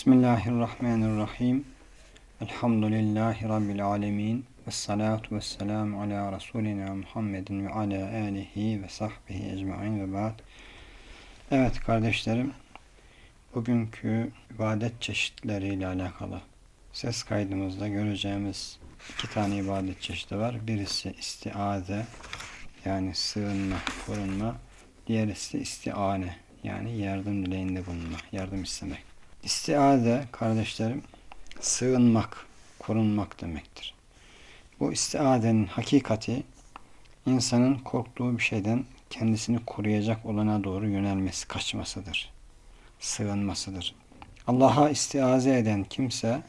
Bismillahirrahmanirrahim. Elhamdülillahi Rabbil alemin. Ve salatu ve selamu ala Resulina Muhammedin ve ala alihi ve sahbihi ecma'in ve ba'd. Evet kardeşlerim, bugünkü ibadet çeşitleriyle alakalı ses kaydımızda göreceğimiz iki tane ibadet çeşidi var. Birisi istiaze yani sığınma, korunma. Diğerisi istiane yani yardım dileğinde bulunma, yardım istemek. İstiaze kardeşlerim sığınmak, korunmak demektir. Bu istiadenin hakikati insanın korktuğu bir şeyden kendisini koruyacak olana doğru yönelmesi, kaçmasıdır. Sığınmasıdır. Allah'a istiaze eden kimse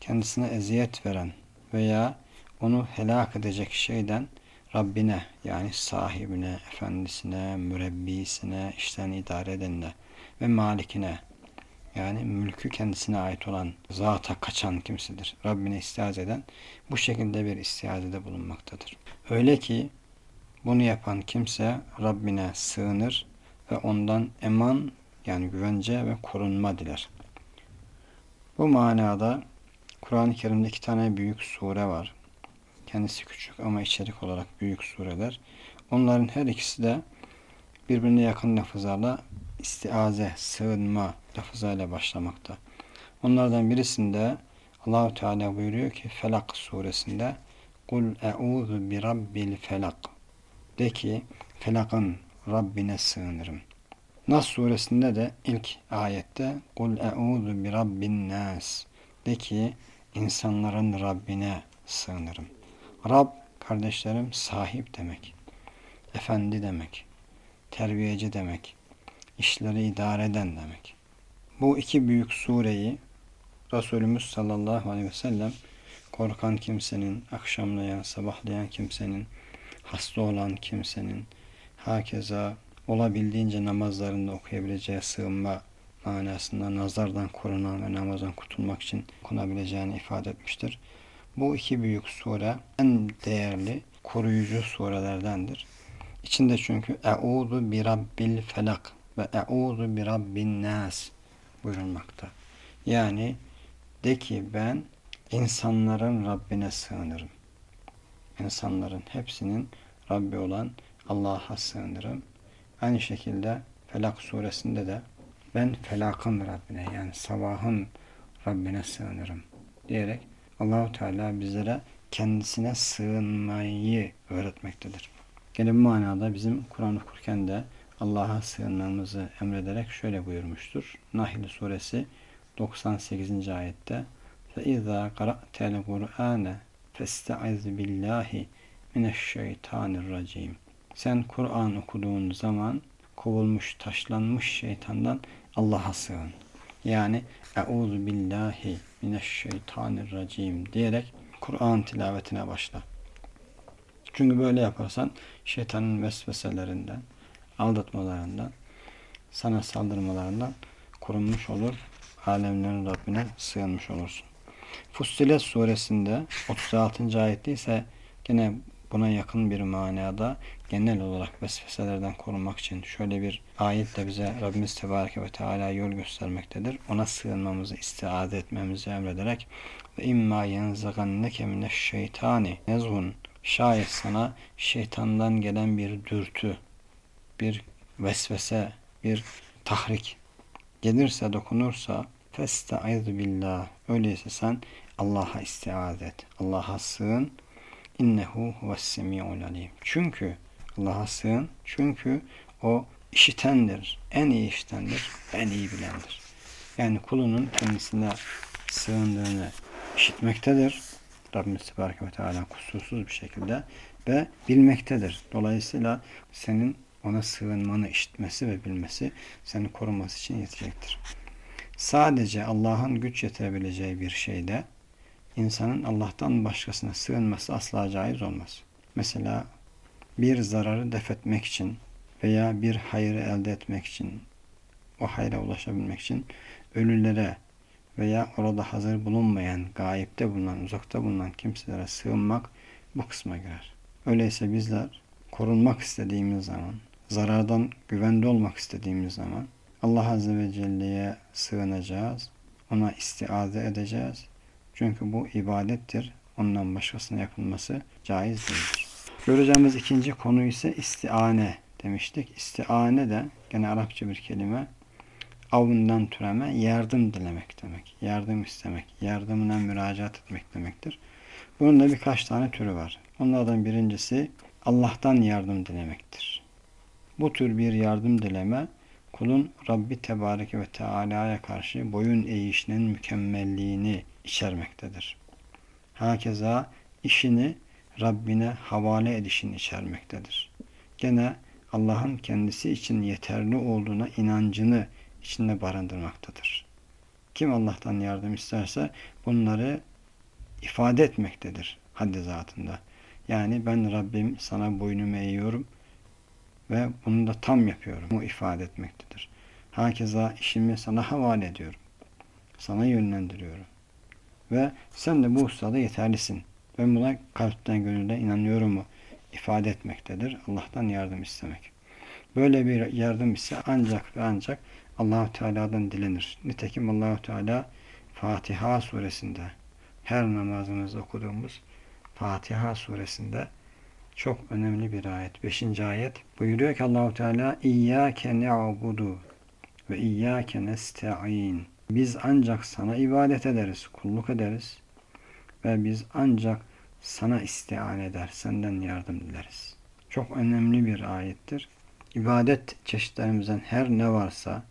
kendisine eziyet veren veya onu helak edecek şeyden Rabbine yani sahibine, efendisine, mürebbisine, işten idare edenine ve malikine yani mülkü kendisine ait olan zata kaçan kimsedir. Rabbine istihaz eden bu şekilde bir istihazede bulunmaktadır. Öyle ki bunu yapan kimse Rabbine sığınır ve ondan eman yani güvence ve korunma diler. Bu manada Kur'an-ı Kerim'de iki tane büyük sure var. Kendisi küçük ama içerik olarak büyük sureler. Onların her ikisi de birbirine yakın lafızlarla istiaze, sığınma lafızıyla başlamakta. Onlardan birisinde Allahu Teala buyuruyor ki Felak suresinde Kul e'udhu bi rabbil felak De ki felakın Rabbine sığınırım. Nas suresinde de ilk ayette Kul e'udhu bi rabbin nas De ki insanların Rabbine sığınırım. Rab kardeşlerim sahip demek. Efendi demek. Terbiyeci demek işleri idare eden demek. Bu iki büyük sureyi Resulümüz sallallahu aleyhi ve sellem korkan kimsenin, akşamlayan, sabahlayan kimsenin, hasta olan kimsenin, hakeza olabildiğince namazlarında okuyabileceği sığınma manasında nazardan korunan ve namazdan kurtulmak için okunabileceğini ifade etmiştir. Bu iki büyük sure en değerli koruyucu surelerdendir. İçinde çünkü Eûzu bi Rabbil Felak ve e'udu bi rabbin nas buyurulmakta. Yani de ki ben insanların Rabbine sığınırım. İnsanların hepsinin Rabbi olan Allah'a sığınırım. Aynı şekilde Felak suresinde de ben felakın Rabbine yani sabahın Rabbine sığınırım diyerek Allahu Teala bizlere kendisine sığınmayı öğretmektedir. Gene bu manada bizim Kur'an okurken de Allah'a sığınmamızı emrederek şöyle buyurmuştur. Nahl suresi 98. ayette فَاِذَا قَرَأْتَ الْقُرْآنَ فَاسْتَعِذْ بِاللّٰهِ مِنَشَّيْطَانِ Sen Kur'an okuduğun zaman kovulmuş, taşlanmış şeytandan Allah'a sığın. Yani Euzu billahi mineşşeytanirracim diyerek Kur'an tilavetine başla. Çünkü böyle yaparsan şeytanın vesveselerinden, aldatmalarından, sana saldırmalarından korunmuş olur. Alemlerin Rabbine sığınmış olursun. Fussilet suresinde 36. ayette ise gene buna yakın bir manada genel olarak vesveselerden korunmak için şöyle bir ayet de bize Rabbimiz Tebareke ve Teala yol göstermektedir. Ona sığınmamızı, istiade etmemizi emrederek ve imma yenzaganneke mineşşeytani nezhun şayet sana şeytandan gelen bir dürtü bir vesvese, bir tahrik gelirse, dokunursa festaizu billah. Öyleyse sen Allah'a istiaz et. Allah'a sığın. İnnehu huves-semi'ul. Çünkü Allah'a sığın. Çünkü o işitendir. En iyi işitendir. En iyi bilendir. Yani kulunun kendisine sığındığını işitmektedir. Rabbimiz Tebareke ve Teala kusursuz bir şekilde ve bilmektedir. Dolayısıyla senin ona sığınmanı işitmesi ve bilmesi seni koruması için yetecektir. Sadece Allah'ın güç yetirebileceği bir şeyde insanın Allah'tan başkasına sığınması asla caiz olmaz. Mesela bir zararı def etmek için veya bir hayrı elde etmek için, o hayra ulaşabilmek için ölülere veya orada hazır bulunmayan, gayipte bulunan, uzakta bulunan kimselere sığınmak bu kısma girer. Öyleyse bizler korunmak istediğimiz zaman, zarardan güvende olmak istediğimiz zaman Allah Azze ve Celle'ye sığınacağız. ona istiaze edeceğiz. Çünkü bu ibadettir. Ondan başkasına yapılması caiz değildir. Göreceğimiz ikinci konu ise istiane demiştik. İstiane de gene Arapça bir kelime. Avından türeme yardım dilemek demek. Yardım istemek, yardımına müracaat etmek demektir. Bunun da birkaç tane türü var. Onlardan birincisi Allah'tan yardım dilemektir. Bu tür bir yardım dileme kulun Rabbi Tebareke ve Teala'ya karşı boyun eğişinin mükemmelliğini içermektedir. Hakeza işini Rabbine havale edişini içermektedir. Gene Allah'ın kendisi için yeterli olduğuna inancını içinde barındırmaktadır. Kim Allah'tan yardım isterse bunları ifade etmektedir haddi zatında. Yani ben Rabbim sana boynumu eğiyorum ve bunu da tam yapıyorum. Bu ifade etmektedir. Hakeza işimi sana havale ediyorum. Sana yönlendiriyorum. Ve sen de bu ustada yeterlisin. Ben buna kalpten gönülden inanıyorum mu ifade etmektedir. Allah'tan yardım istemek. Böyle bir yardım ise ancak ve ancak Allahu Teala'dan dilenir. Nitekim Allahu Teala Fatiha suresinde her namazımızda okuduğumuz Fatiha suresinde çok önemli bir ayet. Beşinci ayet buyuruyor ki Allahu Teala İyyâke ne'abudu ve İyyâke nesta'in. Biz ancak sana ibadet ederiz, kulluk ederiz ve biz ancak sana istian eder, senden yardım dileriz. Çok önemli bir ayettir. İbadet çeşitlerimizden her ne varsa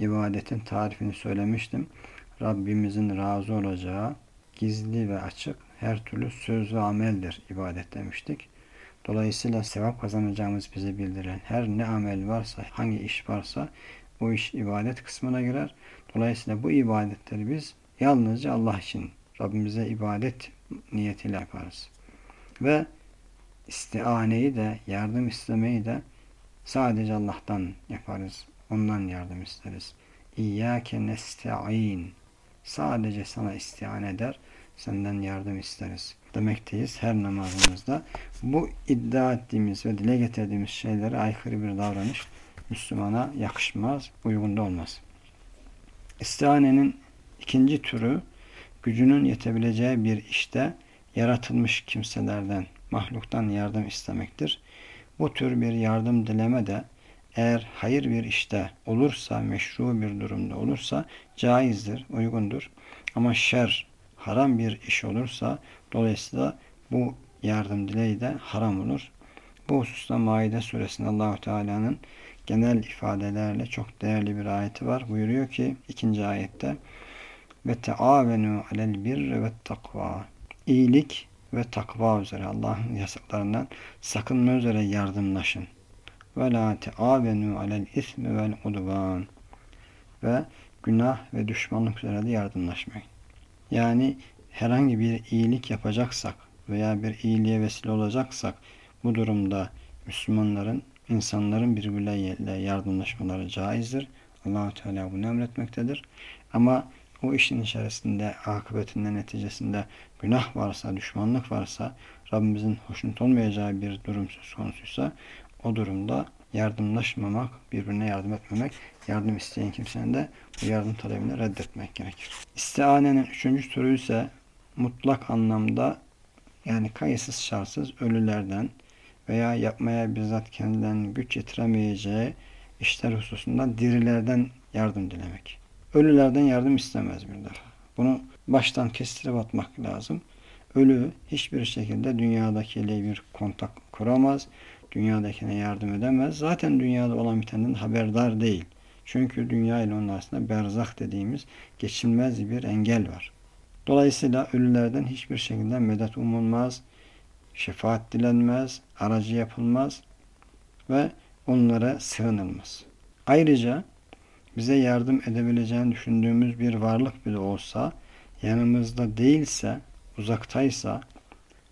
ibadetin tarifini söylemiştim. Rabbimizin razı olacağı gizli ve açık her türlü söz ve ameldir ibadet demiştik. Dolayısıyla sevap kazanacağımız bize bildiren her ne amel varsa, hangi iş varsa o iş ibadet kısmına girer. Dolayısıyla bu ibadetleri biz yalnızca Allah için Rabbimize ibadet niyetiyle yaparız. Ve istianeyi de, yardım istemeyi de sadece Allah'tan yaparız. Ondan yardım isteriz. İyyâke nesta'in. Sadece sana istian eder, senden yardım isteriz demekteyiz her namazımızda. Bu iddia ettiğimiz ve dile getirdiğimiz şeylere aykırı bir davranış Müslümana yakışmaz, uygun da olmaz. İstihanenin ikinci türü gücünün yetebileceği bir işte yaratılmış kimselerden, mahluktan yardım istemektir. Bu tür bir yardım dileme de eğer hayır bir işte olursa, meşru bir durumda olursa caizdir, uygundur. Ama şer, haram bir iş olursa dolayısıyla bu yardım dileği de haram olur. Bu hususta Maide suresinde Allahu Teala'nın genel ifadelerle çok değerli bir ayeti var. Buyuruyor ki ikinci ayette ve teavenu alel birri ve takva. İyilik ve takva üzere Allah'ın yasaklarından sakınma üzere yardımlaşın. Ve la teavenu alel ismi vel udvan. Ve günah ve düşmanlık üzere de yardımlaşmayın. Yani herhangi bir iyilik yapacaksak veya bir iyiliğe vesile olacaksak bu durumda Müslümanların, insanların birbirleriyle yardımlaşmaları caizdir. Allahu Teala bunu emretmektedir. Ama o işin içerisinde akıbetinde neticesinde günah varsa, düşmanlık varsa, Rabbimizin hoşnut olmayacağı bir durum söz konusuysa o durumda yardımlaşmamak, birbirine yardım etmemek, yardım isteyen kimsenin de bu yardım talebini reddetmek gerekir. İstianenin üçüncü türü ise mutlak anlamda yani kayıtsız şartsız ölülerden veya yapmaya bizzat kendilerinin güç yetiremeyeceği işler hususunda dirilerden yardım dilemek. Ölülerden yardım istemez bir defa. Bunu baştan kestirip atmak lazım. Ölü hiçbir şekilde dünyadakiyle bir kontak kuramaz. Dünyadakine yardım edemez. Zaten dünyada olan bitenden haberdar değil. Çünkü dünya ile onun arasında berzak dediğimiz geçilmez bir engel var. Dolayısıyla ölülerden hiçbir şekilde medet umulmaz, şefaat dilenmez, aracı yapılmaz ve onlara sığınılmaz. Ayrıca bize yardım edebileceğini düşündüğümüz bir varlık bile olsa, yanımızda değilse, uzaktaysa,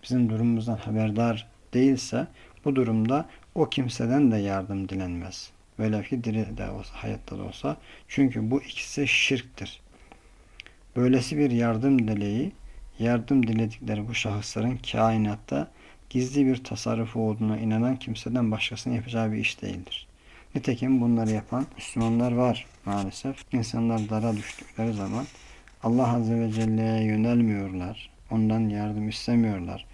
bizim durumumuzdan haberdar değilse, bu durumda o kimseden de yardım dilenmez. Velev ki diri de olsa, hayatta da olsa. Çünkü bu ikisi şirktir. Böylesi bir yardım dileği, yardım diledikleri bu şahısların kainatta gizli bir tasarrufu olduğuna inanan kimseden başkasının yapacağı bir iş değildir. Nitekim bunları yapan Müslümanlar var maalesef. İnsanlar dara düştükleri zaman Allah Azze ve Celle'ye yönelmiyorlar. Ondan yardım istemiyorlar.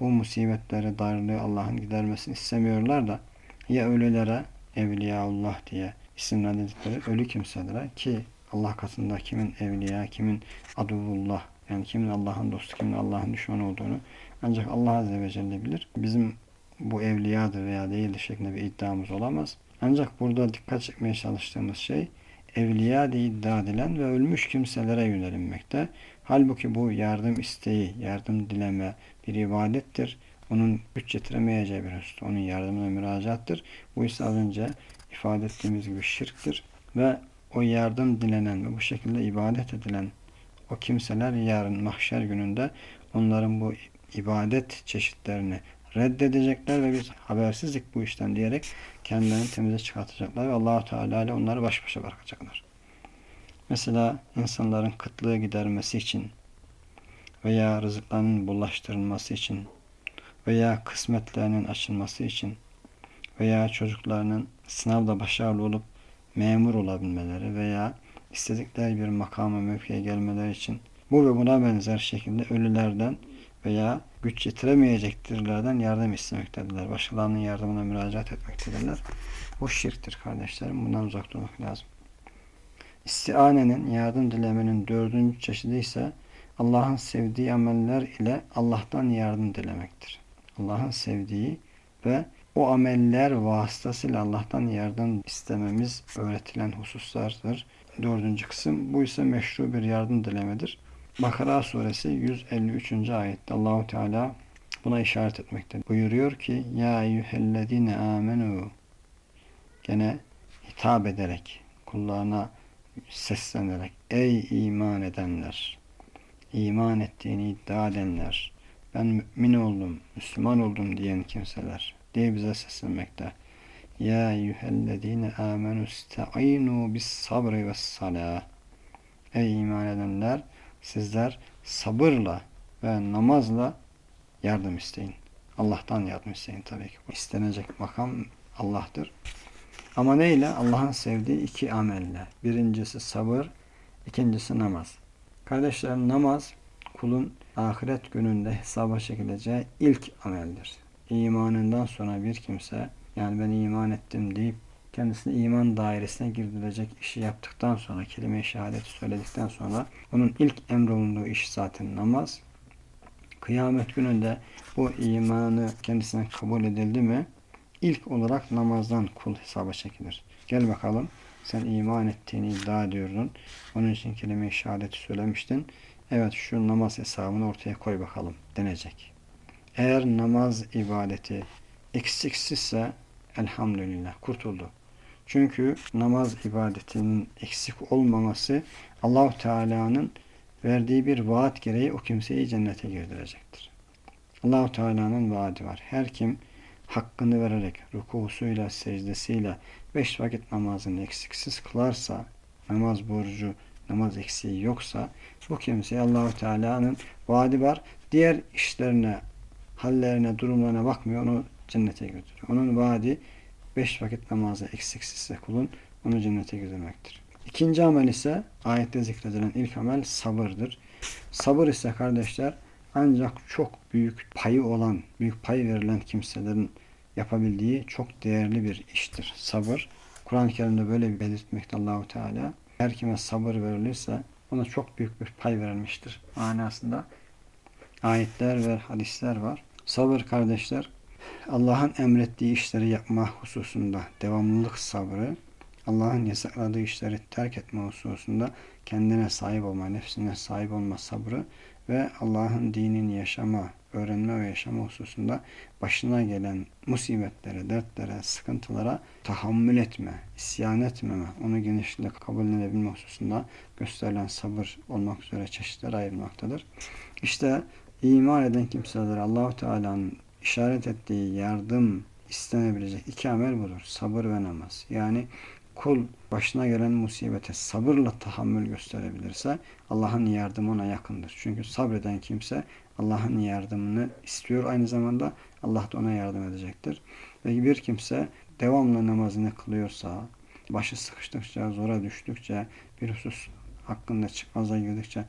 Bu musibetleri, darlığı Allah'ın gidermesini istemiyorlar da ya ölülere Evliyaullah diye isimlendirdikleri ölü kimselere ki Allah katında kimin evliya, kimin aduvullah yani kimin Allah'ın dostu, kimin Allah'ın düşmanı olduğunu ancak Allah Azze ve Celle bilir. Bizim bu evliyadır veya değildir şeklinde bir iddiamız olamaz. Ancak burada dikkat çekmeye çalıştığımız şey evliya diye iddia edilen ve ölmüş kimselere yönelinmekte. Halbuki bu yardım isteği, yardım dileme bir ibadettir. Onun güç getiremeyeceği bir husus. Onun yardımına müracaattır. Bu ise az önce ifade ettiğimiz gibi şirktir. Ve o yardım dilenen ve bu şekilde ibadet edilen o kimseler yarın mahşer gününde onların bu ibadet çeşitlerini reddedecekler ve biz habersizlik bu işten diyerek kendilerini temize çıkartacaklar ve allah Teala ile onları baş başa bırakacaklar. Mesela insanların kıtlığı gidermesi için veya rızıklarının bulaştırılması için veya kısmetlerinin açılması için veya çocuklarının sınavda başarılı olup memur olabilmeleri veya istedikleri bir makama mevkiye gelmeleri için bu ve buna benzer şekilde ölülerden veya güç yetiremeyecektirlerden yardım istemektedirler. Başkalarının yardımına müracaat etmektedirler. Bu şirktir kardeşlerim. Bundan uzak durmak lazım. İstianenin, yardım dilemenin dördüncü çeşidi ise Allah'ın sevdiği ameller ile Allah'tan yardım dilemektir. Allah'ın sevdiği ve o ameller vasıtasıyla Allah'tan yardım istememiz öğretilen hususlardır. Dördüncü kısım bu ise meşru bir yardım dilemedir. Bakara suresi 153. ayette Allahu Teala buna işaret etmekte. Buyuruyor ki ya eyyühellezine amenu gene hitap ederek kullarına seslenerek ey iman edenler iman ettiğini iddia edenler ben mümin oldum, Müslüman oldum diyen kimseler diye bize seslenmekte. Ya eyyühellezine amenu ista'inu bis sabri ve salah Ey iman edenler sizler sabırla ve namazla yardım isteyin. Allah'tan yardım isteyin tabii ki. İstenecek makam Allah'tır. Ama neyle? Allah'ın sevdiği iki amelle. Birincisi sabır, ikincisi namaz. Kardeşlerim namaz kulun ahiret gününde hesaba çekileceği ilk ameldir. İmanından sonra bir kimse yani ben iman ettim deyip kendisini iman dairesine girdirecek işi yaptıktan sonra kelime-i şehadeti söyledikten sonra onun ilk emrolunduğu iş zaten namaz. Kıyamet gününde bu imanı kendisine kabul edildi mi ilk olarak namazdan kul hesaba çekilir. Gel bakalım sen iman ettiğini iddia ediyordun. Onun için kelime-i şehadeti söylemiştin. Evet şu namaz hesabını ortaya koy bakalım denecek. Eğer namaz ibadeti eksiksizse elhamdülillah kurtuldu. Çünkü namaz ibadetinin eksik olmaması allah Teala'nın verdiği bir vaat gereği o kimseyi cennete girdirecektir. allah Teala'nın vaadi var. Her kim hakkını vererek rukusuyla, secdesiyle beş vakit namazını eksiksiz kılarsa, namaz borcu, namaz eksiği yoksa bu kimseye allah Teala'nın vaadi var. Diğer işlerine, hallerine, durumlarına bakmıyor. Onu cennete götürüyor. Onun vaadi beş vakit namazı eksiksizse kulun onu cennete götürmektir. İkinci amel ise ayette zikredilen ilk amel sabırdır. Sabır ise kardeşler ancak çok büyük payı olan, büyük pay verilen kimselerin yapabildiği çok değerli bir iştir. Sabır. Kur'an-ı Kerim'de böyle bir belirtmekte Allahu Teala. Her kime sabır verilirse ona çok büyük bir pay verilmiştir. Manasında ayetler ve hadisler var. Sabır kardeşler Allah'ın emrettiği işleri yapma hususunda devamlılık sabrı, Allah'ın yasakladığı işleri terk etme hususunda kendine sahip olma, nefsine sahip olma sabrı ve Allah'ın dinini yaşama, öğrenme ve yaşama hususunda başına gelen musibetlere, dertlere, sıkıntılara tahammül etme, isyan etmeme, onu genişlikle kabul edebilme hususunda gösterilen sabır olmak üzere çeşitler ayrılmaktadır. İşte iman eden kimseler Allahu Teala'nın işaret ettiği yardım istenebilecek iki amel budur. Sabır ve namaz. Yani kul başına gelen musibete sabırla tahammül gösterebilirse Allah'ın yardımı ona yakındır. Çünkü sabreden kimse Allah'ın yardımını istiyor aynı zamanda Allah da ona yardım edecektir. Ve bir kimse devamlı namazını kılıyorsa, başı sıkıştıkça, zora düştükçe, bir husus hakkında çıkmaza girdikçe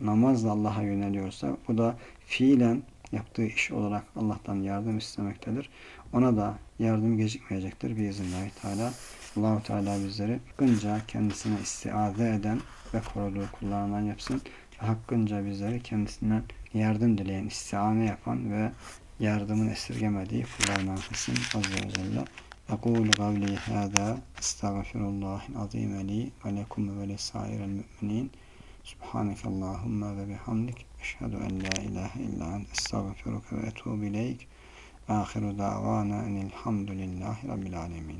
namazla Allah'a yöneliyorsa bu da fiilen yaptığı iş olarak Allah'tan yardım istemektedir. Ona da yardım gecikmeyecektir biiznillahü teala. Allahu Teala bizleri hakkınca kendisine istiaze eden ve koruduğu kullarından yapsın Ve hakkınca bizleri kendisinden yardım dileyen, istiane yapan ve yardımın esirgemediği kullarından kılsın. Azze ve Celle. أقول قولي هذا أستغفر الله العظيم لي ولكم ولسائر المؤمنين سبحانك اللهم وبحمدك أشهد أن لا إله إلا أنت أستغفرك وأتوب إليك آخر دعوانا أن الحمد لله رب العالمين